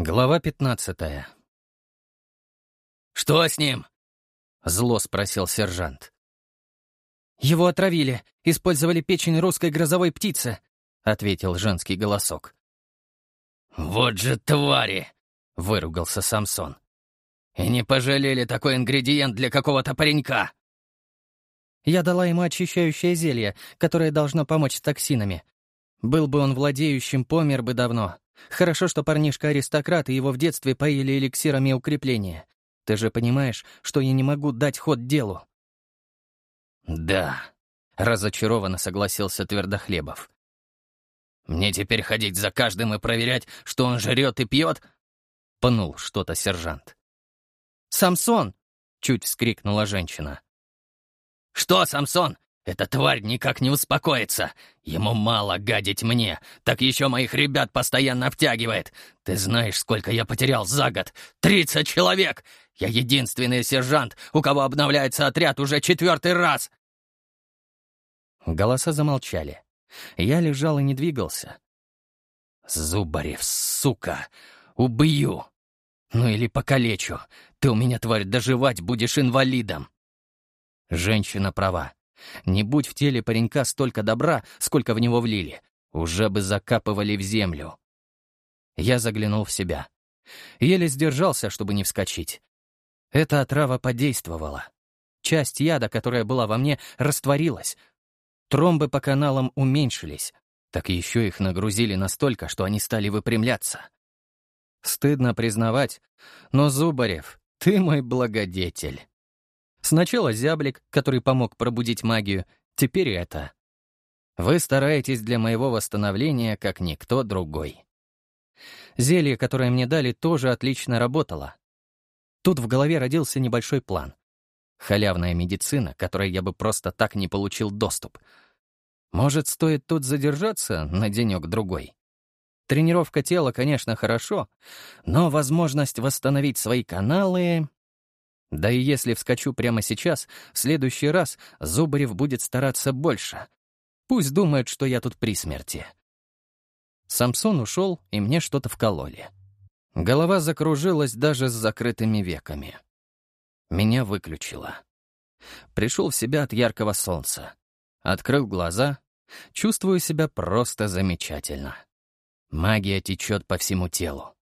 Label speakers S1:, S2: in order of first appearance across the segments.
S1: Глава пятнадцатая.
S2: «Что с ним?»
S1: — зло спросил сержант.
S3: «Его отравили, использовали печень русской грозовой птицы», — ответил женский голосок.
S2: «Вот же твари!» — выругался Самсон. «И не пожалели такой ингредиент для какого-то паренька!»
S3: Я дала ему очищающее зелье, которое должно помочь с токсинами. Был бы он владеющим, помер бы давно. Хорошо, что парнишка аристократ, и его в детстве поили эликсирами укрепления. Ты же понимаешь, что я не могу дать ход делу?»
S1: «Да», — разочарованно согласился Твердохлебов.
S2: «Мне теперь ходить за каждым и проверять, что он жрет и пьет?»
S1: — пнул что-то сержант.
S3: «Самсон!»
S1: — чуть вскрикнула женщина.
S2: «Что, Самсон? Эта тварь никак не успокоится. Ему мало гадить мне, так еще моих ребят постоянно втягивает. Ты знаешь, сколько я потерял за год? Тридцать человек! Я единственный сержант, у кого обновляется отряд уже четвертый раз!»
S1: Голоса замолчали. Я лежал и не двигался. «Зубарев, сука! Убью! Ну или покалечу! Ты у меня, тварь, доживать будешь инвалидом!» Женщина права. Не будь в теле паренька столько добра, сколько в него влили, уже бы закапывали в землю. Я заглянул в себя. Еле сдержался, чтобы не вскочить. Эта отрава подействовала. Часть яда, которая была во мне, растворилась. Тромбы по каналам уменьшились. Так еще их нагрузили настолько, что они стали выпрямляться. Стыдно признавать, но, Зубарев, ты мой благодетель. Сначала зяблик, который помог пробудить магию, теперь это. Вы стараетесь для моего восстановления, как никто другой. Зелье, которое мне дали, тоже отлично работало. Тут в голове родился небольшой план. Халявная медицина, которой я бы просто так не получил доступ. Может, стоит тут задержаться на денек-другой? Тренировка тела, конечно, хорошо, но возможность восстановить свои каналы да и если вскочу прямо сейчас, в следующий раз Зубарев будет стараться больше. Пусть думает, что я тут при смерти. Самсон ушел, и мне что-то вкололи. Голова закружилась даже с закрытыми веками. Меня выключило. Пришел в себя от яркого солнца. Открыл глаза. Чувствую себя просто замечательно. Магия течет по всему телу.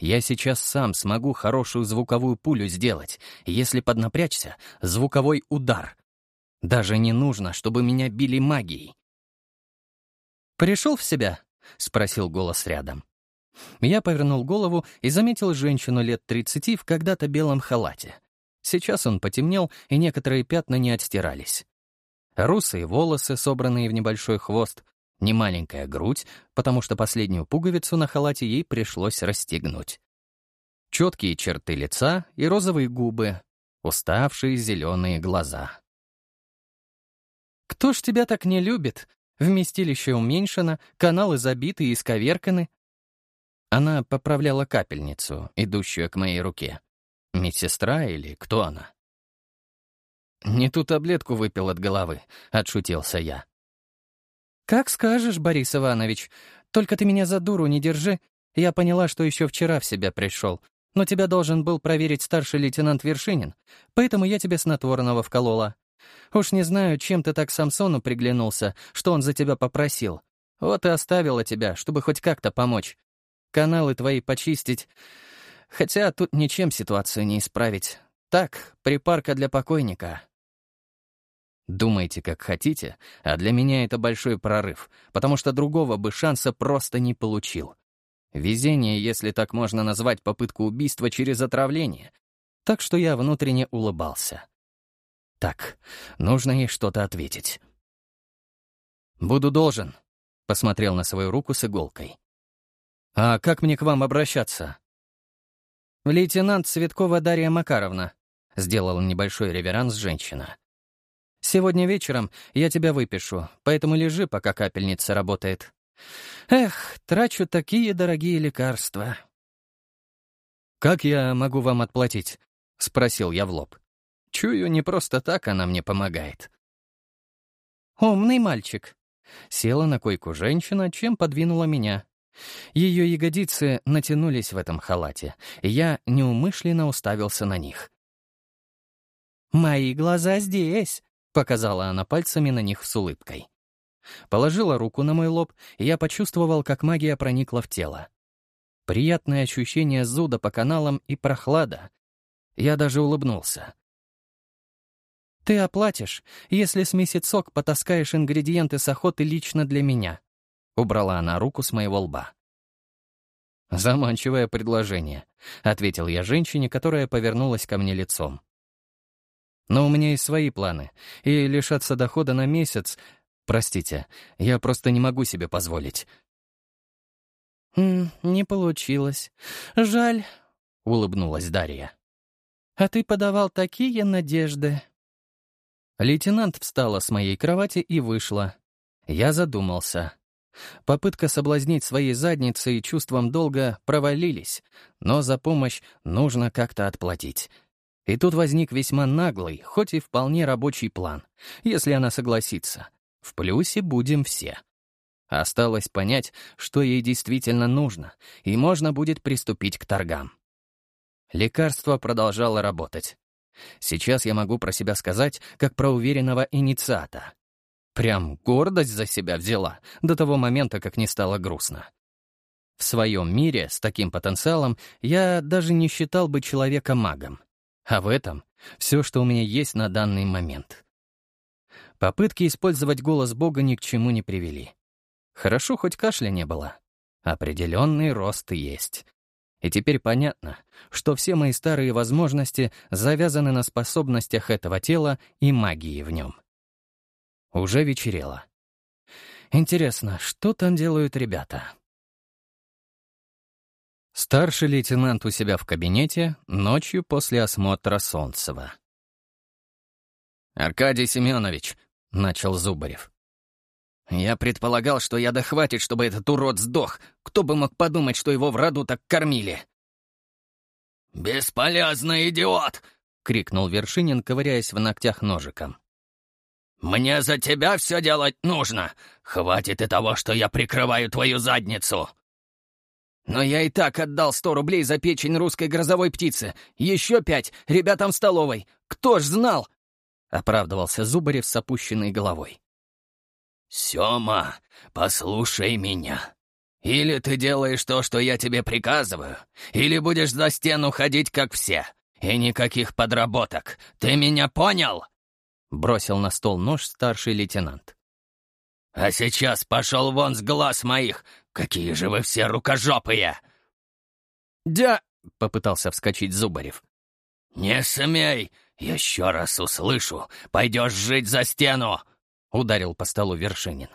S1: Я сейчас сам смогу хорошую звуковую пулю сделать, если поднапрячься — звуковой удар. Даже не нужно, чтобы меня били магией. «Пришел в себя?» — спросил голос рядом. Я повернул голову и заметил женщину лет тридцати в когда-то белом халате. Сейчас он потемнел, и некоторые пятна не отстирались. Русые волосы, собранные в небольшой хвост, немаленькая грудь, потому что последнюю пуговицу на халате ей пришлось расстегнуть. Четкие черты лица и розовые губы, уставшие зеленые глаза. «Кто ж тебя так не любит? Вместилище уменьшено, каналы забиты и исковерканы». Она поправляла капельницу, идущую к моей руке. Медсестра или кто она? «Не ту таблетку выпил от головы», — отшутился я. «Как скажешь, Борис Иванович. Только ты меня за дуру не держи. Я поняла, что еще вчера в себя пришел. Но тебя должен был проверить старший лейтенант Вершинин, поэтому я тебе снотворного вколола. Уж не знаю, чем ты так Самсону приглянулся, что он за тебя попросил. Вот и оставила тебя, чтобы хоть как-то помочь. Каналы твои почистить. Хотя тут ничем ситуацию не исправить. Так, припарка для покойника. Думайте, как хотите, а для меня это большой прорыв, потому что другого бы шанса просто не получил. Везение, если так можно назвать попытку убийства через отравление. Так что я внутренне улыбался. Так, нужно ей что-то ответить. «Буду должен», — посмотрел на свою руку с иголкой. «А как мне к вам обращаться?» «Лейтенант Цветкова Дарья Макаровна», — сделала небольшой реверанс женщина. Сегодня вечером я тебя выпишу, поэтому лежи, пока капельница работает. Эх, трачу такие дорогие лекарства». «Как я могу вам отплатить?» — спросил я в лоб. Чую, не просто так она мне помогает. «Умный мальчик». Села на койку женщина, чем подвинула меня.
S3: Ее ягодицы натянулись в этом халате, и я неумышленно уставился на них. «Мои глаза здесь», — показала она пальцами на них с улыбкой. Положила руку на мой лоб, и я почувствовал, как магия проникла в тело. Приятное ощущение зуда по каналам и прохлада. Я даже улыбнулся. «Ты оплатишь, если с месяцок потаскаешь ингредиенты с охоты лично для меня», — убрала она руку с моего лба. «Заманчивое предложение», — ответил я женщине, которая повернулась ко мне лицом. «Но у меня есть свои планы, и лишаться дохода на месяц... Простите, я просто не могу себе позволить». «Не получилось. Жаль», — улыбнулась Дарья. «А ты подавал такие надежды». Лейтенант встала с моей кровати и вышла. Я задумался. Попытка соблазнить своей задницей и чувством долга провалились, но за помощь нужно как-то отплатить. И тут возник весьма наглый, хоть и вполне рабочий план, если она согласится. В плюсе будем все. Осталось понять, что ей действительно нужно, и можно будет приступить к торгам. Лекарство продолжало работать. Сейчас я могу про себя сказать, как про уверенного инициата. Прям гордость за себя взяла до того момента, как не стало грустно. В своем мире с таким потенциалом я даже не считал бы человека магом. А в этом все, что у меня есть на данный момент. Попытки использовать голос Бога ни к чему не привели. Хорошо, хоть кашля не было. Определенный рост есть. И теперь понятно, что все мои старые возможности завязаны на способностях этого тела и магии в нем. Уже вечерело. Интересно, что там делают ребята? Старший лейтенант у себя в кабинете ночью после осмотра Солнцева.
S2: «Аркадий Семенович», — начал Зубарев, я предполагал, что я дохватит, чтобы этот урод сдох. Кто бы мог подумать, что его в роду так кормили?» «Бесполезный идиот!» — крикнул Вершинин, ковыряясь в ногтях ножиком. «Мне за тебя все делать нужно. Хватит и того, что я прикрываю твою задницу». «Но я и так отдал сто рублей за печень русской грозовой птицы. Еще пять ребятам в столовой. Кто ж знал?» — оправдывался Зубарев с опущенной головой. «Сёма, послушай меня. Или ты делаешь то, что я тебе приказываю, или будешь за стену ходить, как все, и никаких подработок. Ты меня понял?» Бросил на стол нож старший лейтенант. «А сейчас пошел вон с глаз моих! Какие же вы все рукожопые!» «Дя...» — попытался вскочить Зубарев. «Не смей! Еще раз услышу, пойдешь жить за стену!» ударил по столу Вершинин.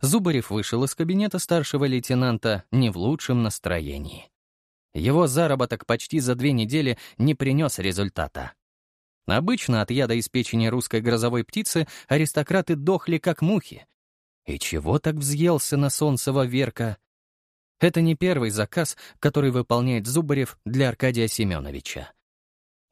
S2: Зубарев вышел из кабинета старшего лейтенанта не в лучшем настроении. Его заработок почти за две недели не принес результата. Обычно от яда из печени русской грозовой птицы аристократы дохли как мухи. И чего так взъелся на Солнцева Верка? Это не первый заказ, который выполняет Зубарев для Аркадия Семеновича.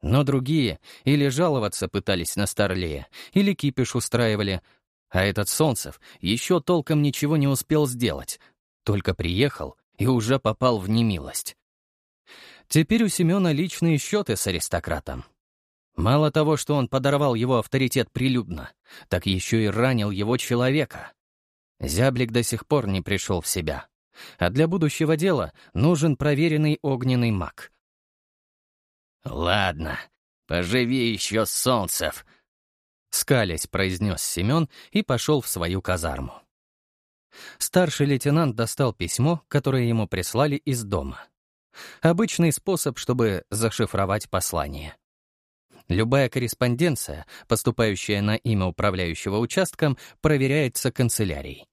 S2: Но другие или жаловаться пытались на Старлея, или кипиш устраивали, а этот Солнцев еще толком ничего не успел сделать, только приехал и уже попал в немилость. Теперь у Семена личные счеты с аристократом. Мало того, что он подорвал его авторитет прилюдно, так еще и ранил его человека. Зяблик до сих пор не пришел в себя. А для будущего дела нужен проверенный огненный маг — «Ладно, поживи еще, Солнцев!» Скалясь, произнес Семен и пошел в свою казарму. Старший лейтенант достал письмо, которое ему прислали из дома. Обычный способ, чтобы зашифровать послание. Любая корреспонденция, поступающая на имя управляющего участком, проверяется канцелярией.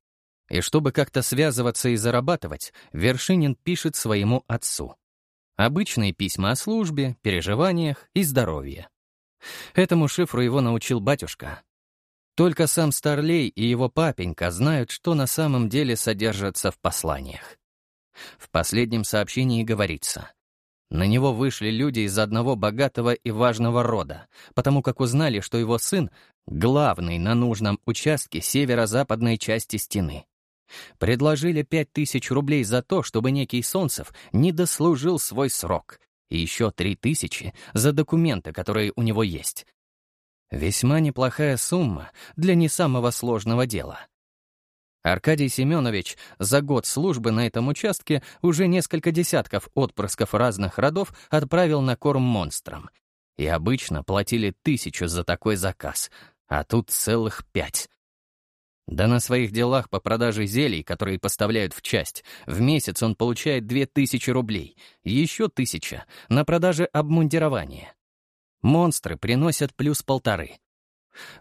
S2: И чтобы как-то связываться и зарабатывать, Вершинин пишет своему отцу. Обычные письма о службе, переживаниях и здоровье. Этому шифру его научил батюшка. Только сам Старлей и его папенька знают, что на самом деле содержится в посланиях. В последнем сообщении говорится. На него вышли люди из одного богатого и важного рода, потому как узнали, что его сын — главный на нужном участке северо-западной части стены.
S1: Предложили пять тысяч рублей за то, чтобы некий Солнцев не дослужил свой срок, и еще три тысячи за документы, которые у него есть. Весьма неплохая сумма для не самого сложного дела. Аркадий Семенович за год службы на этом участке уже несколько десятков отпрысков разных родов отправил на корм монстрам. И обычно платили тысячу за такой заказ, а тут целых пять. Да на своих делах по продаже зелий, которые поставляют в часть, в месяц он получает две тысячи рублей, еще тысяча на продаже обмундирования. Монстры приносят плюс полторы.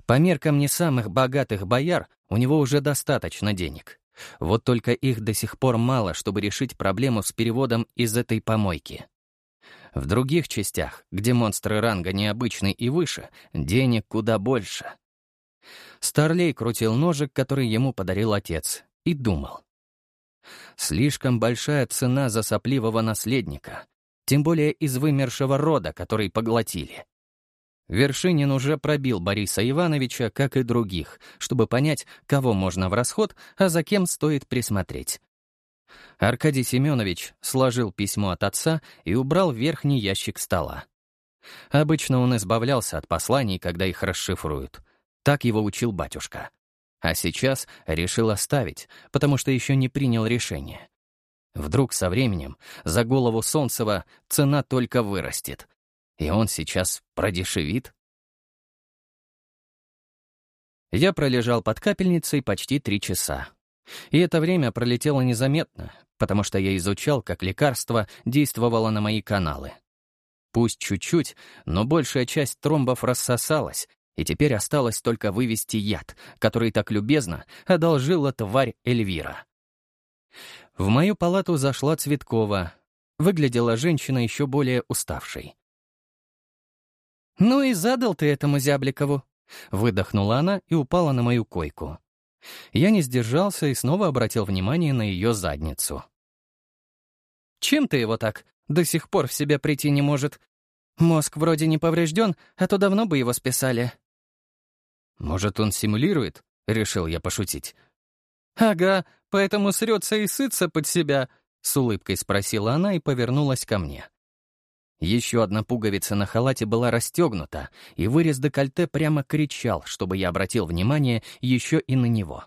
S1: По меркам не самых богатых бояр у него уже достаточно денег. Вот только их до сих пор мало, чтобы решить проблему с переводом из этой помойки. В других частях, где монстры ранга необычный и выше, денег куда больше. Старлей крутил ножик, который ему подарил отец, и думал. Слишком большая цена за сопливого наследника, тем более из вымершего рода, который поглотили. Вершинин уже пробил Бориса Ивановича, как и других, чтобы понять, кого можно в расход, а за кем стоит присмотреть. Аркадий Семенович сложил письмо от отца и убрал верхний ящик стола. Обычно он избавлялся от посланий, когда их расшифруют. Так его учил батюшка. А сейчас решил оставить, потому что еще не принял решение. Вдруг со временем за голову Солнцева цена только вырастет, и он сейчас продешевит? Я пролежал под капельницей почти три часа. И это время пролетело незаметно, потому что я изучал, как лекарство действовало на мои каналы. Пусть чуть-чуть, но большая часть тромбов рассосалась, и теперь осталось только вывести яд, который так любезно одолжила тварь Эльвира. В мою палату зашла Цветкова. Выглядела женщина еще более уставшей.
S3: «Ну и задал ты этому Зябликову», — выдохнула она и упала на мою койку. Я не сдержался и снова обратил внимание на ее задницу. «Чем ты его так? До сих пор в себя прийти не может. Мозг вроде не поврежден, а то давно бы его списали».
S1: «Может, он симулирует?» — решил я пошутить.
S3: «Ага, поэтому срется и сытся под себя», — с улыбкой спросила она и повернулась ко мне.
S1: Еще одна пуговица на халате была расстегнута, и вырез декольте прямо кричал, чтобы я обратил внимание еще и на него.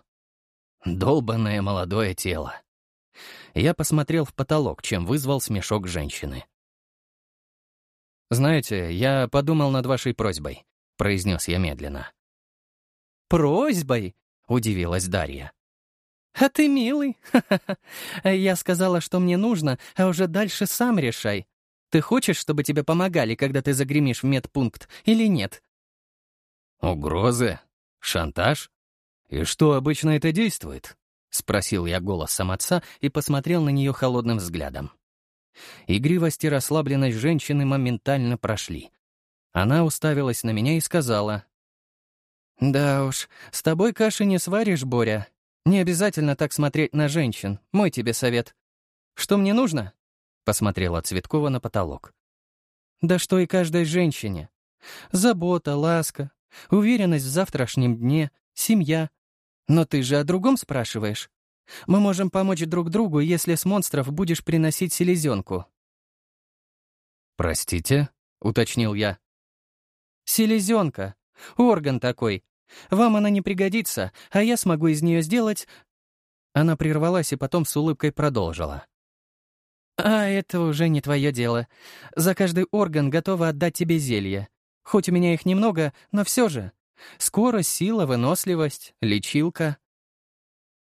S1: Долбанное молодое тело. Я посмотрел в потолок, чем вызвал смешок женщины.
S2: «Знаете, я подумал над вашей просьбой», — произнес я медленно.
S3: «Просьбой?» — удивилась Дарья. «А ты милый. Я сказала, что мне нужно, а уже дальше сам решай. Ты хочешь, чтобы тебе помогали, когда ты загремишь в медпункт, или нет?»
S1: «Угрозы? Шантаж? И что обычно это действует?» — спросил я голосом отца и посмотрел на нее холодным взглядом. Игривость и расслабленность женщины моментально прошли. Она уставилась на меня и сказала.
S3: «Да уж, с тобой каши не сваришь, Боря. Не обязательно так смотреть на женщин, мой тебе совет. Что мне нужно? Посмотрела Цветкова на потолок. Да что и каждой женщине. Забота, ласка, уверенность в завтрашнем дне, семья. Но ты же о другом спрашиваешь. Мы можем помочь друг другу, если с монстров будешь приносить селезенку.
S1: «Простите?» — уточнил я.
S3: «Селезенка. Орган такой. Вам она не пригодится, а я смогу из нее сделать...» Она прервалась и потом с улыбкой продолжила. «А это уже не твое дело. За каждый орган готова отдать тебе зелье. Хоть у меня их немного, но все же. Скорость, сила, выносливость, лечилка».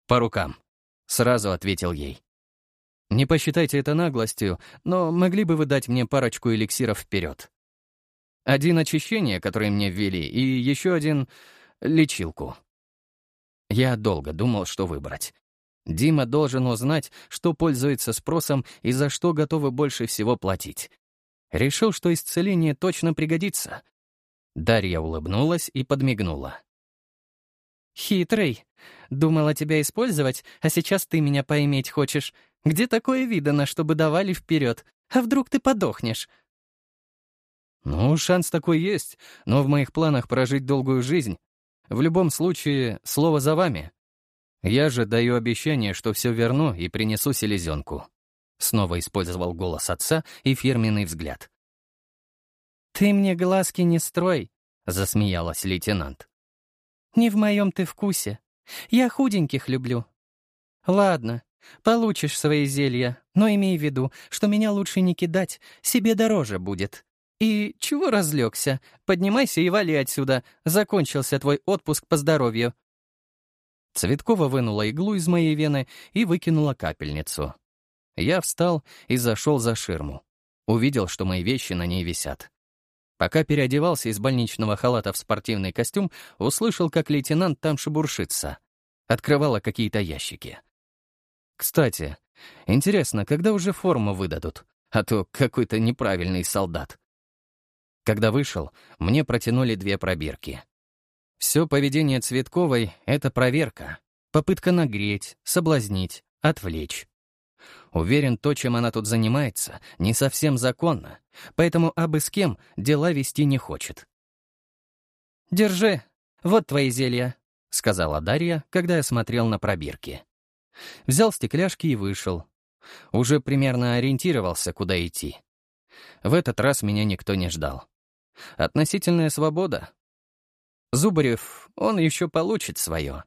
S1: «По рукам», — сразу ответил ей. «Не посчитайте это наглостью, но могли бы вы дать мне парочку эликсиров вперед. Один очищение, который мне ввели, и еще один — лечилку». Я долго думал, что выбрать. Дима должен узнать, что пользуется спросом и за что готовы больше всего платить. Решил, что исцеление точно пригодится. Дарья улыбнулась и подмигнула.
S3: «Хитрый. Думала тебя использовать, а сейчас ты меня поиметь хочешь. Где такое видано, чтобы давали вперед? А вдруг ты подохнешь?»
S1: «Ну, шанс такой есть, но в моих планах прожить долгую жизнь. В любом случае, слово за вами», Я же даю обещание, что все верну и принесу селезенку. Снова использовал голос отца и фирменный взгляд.
S3: «Ты мне глазки не строй», — засмеялась лейтенант. «Не в моем ты вкусе. Я худеньких люблю. Ладно, получишь свои зелья, но имей в виду, что меня лучше не кидать, себе дороже будет. И чего разлегся? Поднимайся и вали отсюда. Закончился твой отпуск по здоровью».
S1: Цветкова вынула иглу из моей вены и выкинула капельницу. Я встал и зашел за ширму. Увидел, что мои вещи на ней висят. Пока переодевался из больничного халата в спортивный костюм, услышал, как лейтенант там шебуршится. Открывала какие-то ящики. Кстати, интересно, когда уже форму выдадут? А то какой-то неправильный солдат. Когда вышел, мне протянули две пробирки. Все поведение Цветковой — это проверка, попытка нагреть, соблазнить, отвлечь. Уверен, то, чем она тут занимается, не совсем законно, поэтому абы с кем дела вести не хочет.
S3: «Держи, вот твои зелья», —
S1: сказала Дарья, когда я смотрел на пробирки. Взял стекляшки и вышел. Уже примерно ориентировался, куда идти. В этот раз меня никто не ждал. Относительная свобода. Зубарев, он еще получит свое.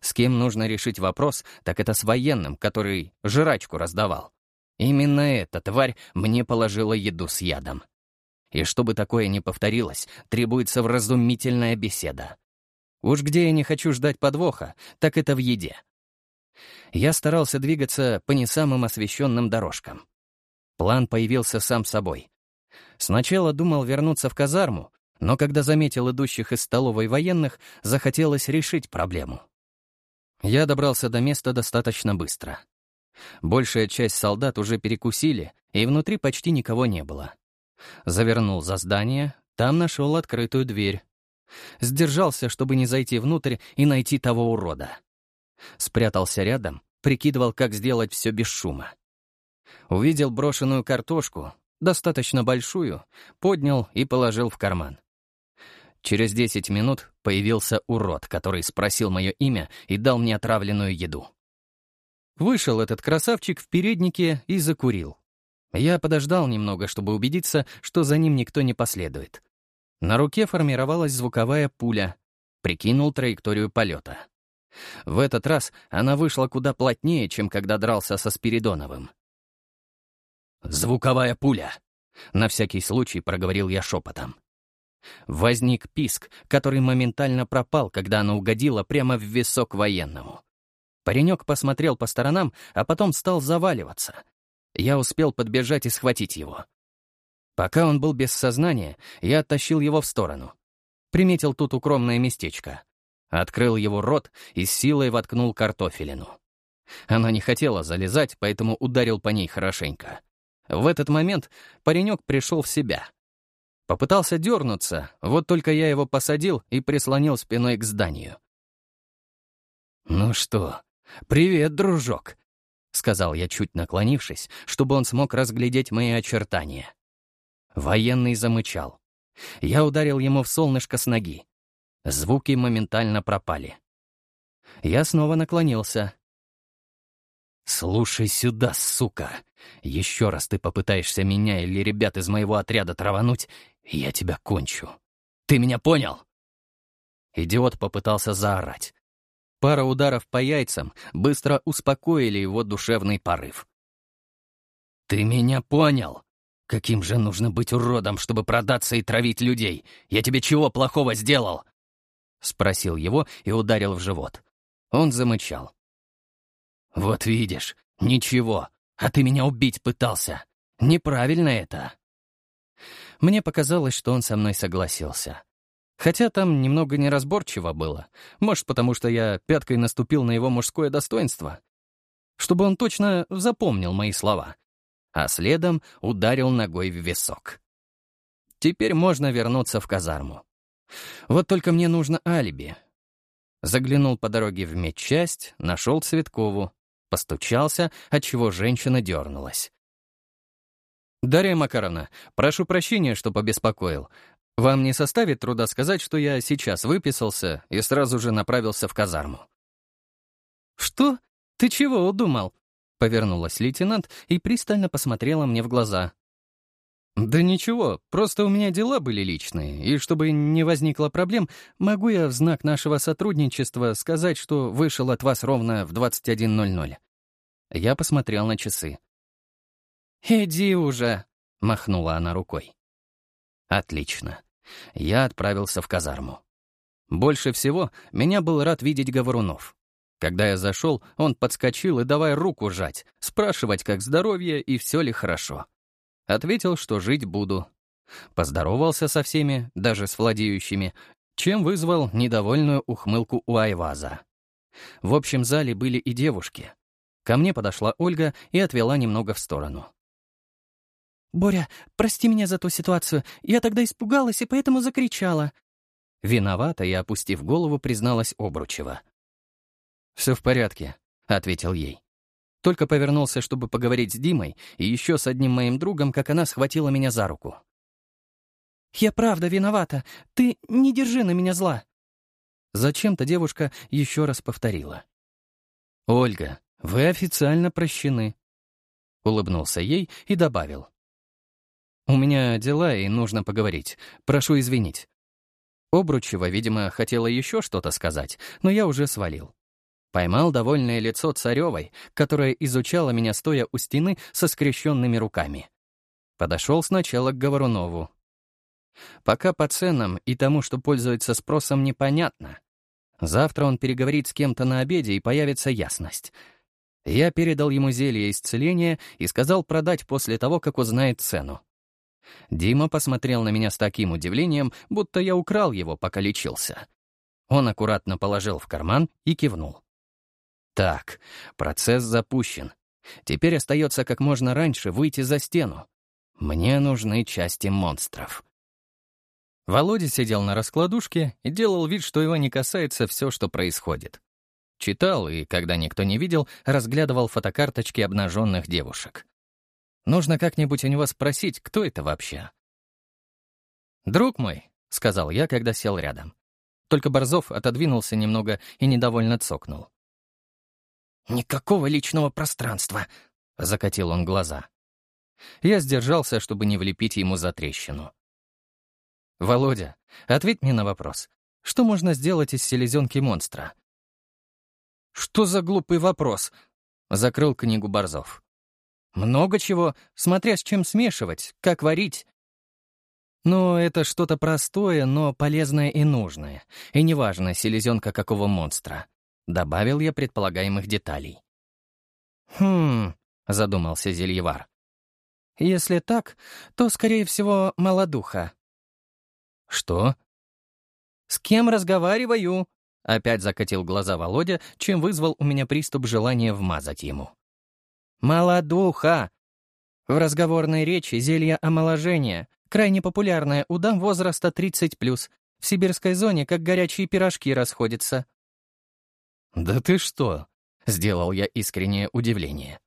S1: С кем нужно решить вопрос, так это с военным, который жрачку раздавал. Именно эта тварь мне положила еду с ядом. И чтобы такое не повторилось, требуется вразумительная беседа. Уж где я не хочу ждать подвоха, так это в еде. Я старался двигаться по не самым освещенным дорожкам. План появился сам собой. Сначала думал вернуться в казарму, но когда заметил идущих из столовой военных, захотелось решить проблему. Я добрался до места достаточно быстро. Большая часть солдат уже перекусили, и внутри почти никого не было. Завернул за здание, там нашел открытую дверь. Сдержался, чтобы не зайти внутрь и найти того урода. Спрятался рядом, прикидывал, как сделать все без шума. Увидел брошенную картошку, достаточно большую, поднял и положил в карман. Через десять минут появился урод, который спросил мое имя и дал мне отравленную еду. Вышел этот красавчик в переднике и закурил. Я подождал немного, чтобы убедиться, что за ним никто не последует. На руке формировалась звуковая пуля. Прикинул траекторию полета. В этот раз она вышла куда плотнее, чем когда дрался со Спиридоновым. «Звуковая пуля!» — на всякий случай проговорил я шепотом. Возник писк, который моментально пропал, когда она угодила прямо в висок военному. Паренек посмотрел по сторонам, а потом стал заваливаться. Я успел подбежать и схватить его. Пока он был без сознания, я оттащил его в сторону. Приметил тут укромное местечко. Открыл его рот и с силой воткнул картофелину. Она не хотела залезать, поэтому ударил по ней хорошенько. В этот момент паренек пришел в себя — Попытался дернуться, вот только я его посадил и прислонил спиной к зданию. «Ну что, привет, дружок», — сказал я, чуть наклонившись, чтобы он смог разглядеть мои очертания. Военный замычал. Я ударил ему в солнышко с ноги. Звуки моментально пропали. Я снова наклонился. «Слушай сюда, сука! Еще раз ты попытаешься меня или ребят из моего отряда травануть, я тебя кончу. Ты меня понял?» Идиот попытался заорать. Пара ударов по яйцам быстро успокоили его душевный порыв. «Ты меня понял? Каким же нужно быть уродом, чтобы продаться и травить людей? Я тебе чего плохого сделал?» Спросил его и ударил в живот. Он замычал. «Вот видишь, ничего, а ты меня убить пытался. Неправильно это». Мне показалось, что он со мной согласился. Хотя там немного неразборчиво было. Может, потому что я пяткой наступил на его мужское достоинство. Чтобы он точно запомнил мои слова. А следом ударил ногой в висок. Теперь можно вернуться в казарму. Вот только мне нужно алиби. Заглянул по дороге в медчасть, нашел Цветкову, постучался, отчего женщина дернулась. «Дарья Макаровна, прошу прощения, что побеспокоил. Вам не составит труда сказать, что я сейчас выписался и сразу же направился в казарму?»
S3: «Что? Ты чего удумал?» Повернулась лейтенант и пристально посмотрела мне в глаза. «Да ничего, просто у меня дела были личные, и чтобы не возникло проблем, могу я в знак нашего сотрудничества сказать, что вышел от вас ровно в 21.00». Я посмотрел на часы. «Иди уже», — махнула она рукой. «Отлично. Я отправился в казарму. Больше всего меня был рад видеть Говорунов. Когда я зашел, он подскочил и давай руку жать, спрашивать, как здоровье и все ли хорошо. Ответил, что жить буду. Поздоровался со всеми, даже с владеющими, чем вызвал недовольную ухмылку у Айваза. В общем зале были и девушки. Ко мне подошла Ольга и отвела немного в сторону.
S4: «Боря, прости меня за ту ситуацию. Я тогда испугалась и поэтому закричала».
S3: Виновата и, опустив голову, призналась Обручева. «Все в порядке», — ответил ей. Только повернулся, чтобы поговорить с Димой, и еще с одним моим другом, как она схватила меня за руку.
S4: «Я правда виновата. Ты не держи на меня зла».
S3: Зачем-то девушка еще раз повторила. «Ольга, вы официально прощены», — улыбнулся ей и добавил. «У меня дела, и нужно поговорить. Прошу извинить». Обручева, видимо, хотела еще что-то сказать, но я уже свалил. Поймал довольное лицо Царевой, которая изучала меня стоя у стены со скрещенными руками. Подошел сначала к Говорунову. Пока по ценам и тому, что пользуется спросом, непонятно. Завтра он переговорит с кем-то на обеде, и появится ясность. Я передал ему зелье исцеления и сказал продать после того, как узнает цену. Дима посмотрел на меня с таким удивлением, будто я украл его, пока лечился. Он аккуратно положил в карман и кивнул. Так, процесс запущен. Теперь остается как можно раньше выйти за стену. Мне нужны части монстров. Володя сидел на раскладушке и делал вид, что его не касается все, что происходит. Читал и, когда никто не видел, разглядывал фотокарточки обнаженных девушек. Нужно как-нибудь у него спросить, кто это вообще. «Друг мой», — сказал я, когда сел рядом. Только Борзов отодвинулся немного и недовольно цокнул.
S2: «Никакого личного пространства», — закатил он глаза.
S3: Я сдержался, чтобы не влепить ему за трещину. «Володя, ответь мне на вопрос. Что можно сделать из селезенки монстра?» «Что за глупый вопрос?» — закрыл книгу Борзов. «Много чего, смотря с чем смешивать, как варить». «Ну, это что-то простое, но полезное и нужное. И неважно, селезенка какого монстра. Добавил я предполагаемых деталей. «Хм...» — задумался Зельевар. «Если так, то, скорее всего, молодуха». «Что?» «С кем разговариваю?» — опять закатил глаза Володя, чем вызвал у меня приступ желания вмазать ему. «Молодуха!» В разговорной речи зелье омоложения, крайне популярное у дам возраста 30+, в сибирской зоне как горячие пирожки расходятся. «Да ты что?» — сделал я искреннее удивление.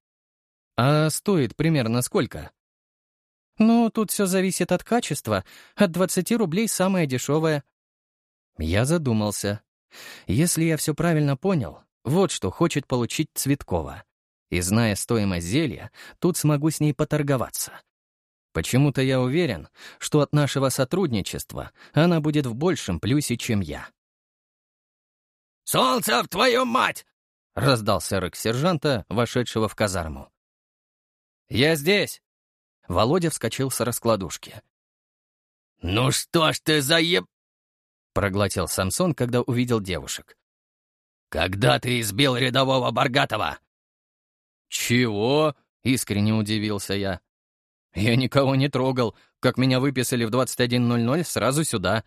S3: «А стоит примерно сколько?» «Ну, тут все зависит от качества. От 20 рублей самое дешевое». Я задумался. Если я все правильно понял, вот что хочет получить Цветкова. И зная стоимость зелья, тут смогу с ней поторговаться. Почему-то я уверен, что от нашего сотрудничества она будет в большем плюсе, чем я.
S2: «Солнце в твою мать!»
S3: — раздался рык сержанта, вошедшего в казарму. «Я здесь!» — Володя вскочил с раскладушки.
S2: «Ну что ж ты заеб...»
S3: — проглотил Самсон, когда увидел девушек.
S2: «Когда ты избил рядового Баргатова?»
S3: «Чего?» — искренне удивился я. «Я никого не трогал. Как меня выписали в 21.00, сразу сюда».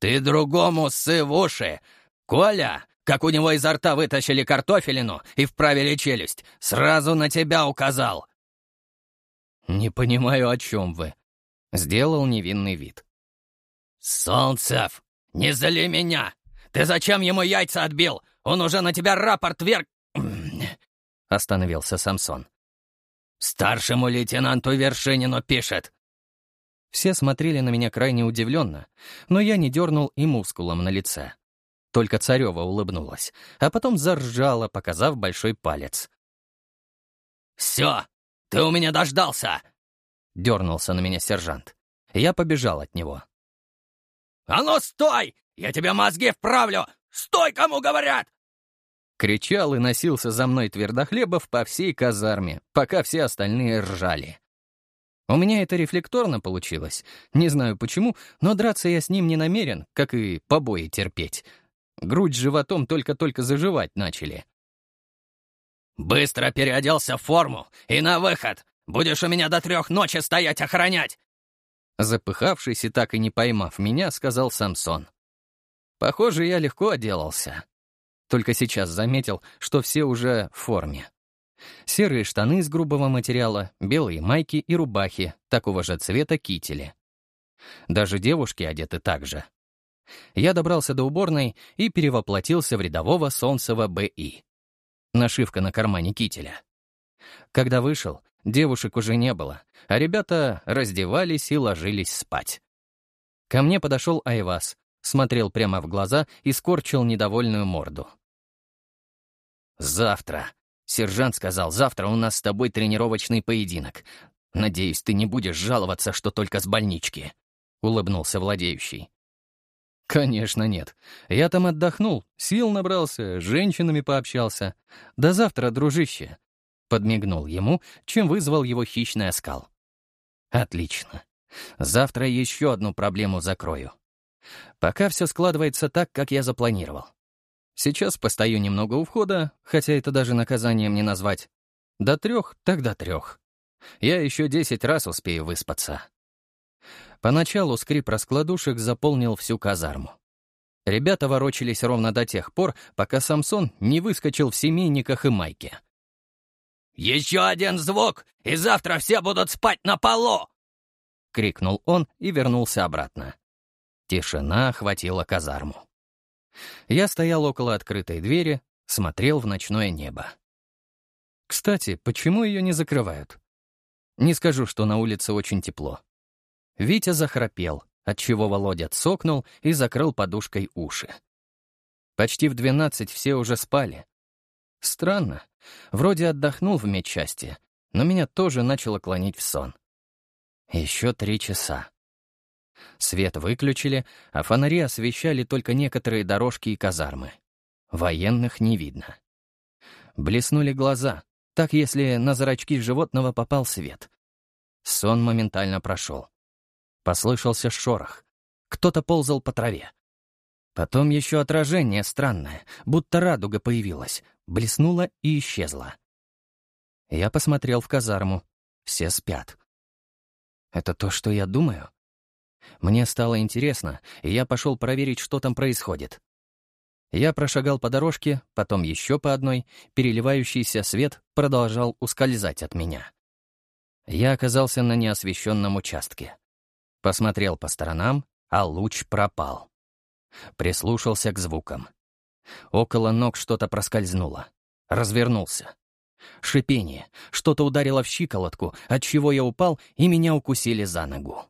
S2: «Ты другому ссы в уши! «Коля, как у него изо рта вытащили картофелину и вправили челюсть, сразу на тебя указал!»
S3: «Не понимаю, о чем вы», — сделал невинный вид.
S2: «Солнцев, не зали меня! Ты зачем ему яйца отбил? Он уже на тебя рапорт верг...»
S3: Остановился Самсон.
S2: «Старшему лейтенанту Вершинину пишет».
S3: Все смотрели на меня крайне удивленно, но я не дернул и мускулом на лице. Только Царева улыбнулась, а потом заржала, показав большой палец.
S2: «Все, ты у меня дождался!» — дернулся на меня сержант.
S3: Я побежал от него.
S2: «А ну стой! Я тебе мозги вправлю! Стой, кому говорят!»
S3: Кричал и носился за мной Твердохлебов по всей казарме, пока все остальные ржали. У меня это рефлекторно получилось. Не знаю почему, но драться я с ним не намерен, как и побои терпеть. Грудь с животом только-только заживать начали.
S2: «Быстро переоделся в форму и на выход! Будешь у меня до трех ночи стоять охранять!»
S3: Запыхавшись и так и не поймав меня, сказал Самсон. Похоже, я легко отделался. Только сейчас заметил, что все уже в форме. Серые штаны из грубого материала, белые майки и рубахи, такого же цвета кители. Даже девушки одеты так же. Я добрался до уборной и перевоплотился в рядового Солнцева Б.И. Нашивка на кармане кителя. Когда вышел, девушек уже не было, а ребята раздевались и ложились спать. Ко мне подошел Айвас, смотрел прямо в глаза и скорчил недовольную морду. «Завтра», — сержант сказал, — «завтра у нас с тобой тренировочный поединок. Надеюсь, ты не будешь жаловаться, что только с больнички», — улыбнулся владеющий. «Конечно нет. Я там отдохнул, сил набрался, с женщинами пообщался. До завтра, дружище», — подмигнул ему, чем вызвал его хищный оскал. «Отлично. Завтра еще одну проблему закрою. Пока все складывается так, как я запланировал. Сейчас постою немного у входа, хотя это даже наказанием не назвать. До трех, до трех. Я еще десять раз успею выспаться. Поначалу скрип раскладушек заполнил всю казарму. Ребята ворочались ровно до тех пор, пока Самсон не выскочил в семейниках и майке.
S2: «Еще один звук, и завтра все будут спать на полу!»
S3: — крикнул он и вернулся обратно. Тишина охватила казарму. Я стоял около открытой двери, смотрел в ночное небо. Кстати, почему ее не закрывают? Не скажу, что на улице очень тепло. Витя захрапел, отчего Володя цокнул и закрыл подушкой уши. Почти в двенадцать все уже спали. Странно. Вроде отдохнул в медчасти, но меня тоже начало клонить в сон. Еще три часа. Свет выключили, а фонари освещали только некоторые дорожки и казармы. Военных не видно. Блеснули глаза, так если на зрачки животного попал свет. Сон моментально прошел. Послышался шорох. Кто-то ползал по траве. Потом еще отражение странное, будто радуга появилась, блеснула и исчезла. Я посмотрел в казарму. Все спят. Это то, что я думаю? Мне стало интересно, и я пошел проверить, что там происходит. Я прошагал по дорожке, потом еще по одной, переливающийся свет продолжал ускользать от меня. Я оказался на неосвещенном участке. Посмотрел по сторонам, а луч пропал. Прислушался к звукам. Около ног что-то проскользнуло. Развернулся. Шипение. Что-то ударило в щиколотку, отчего я упал, и меня укусили за ногу.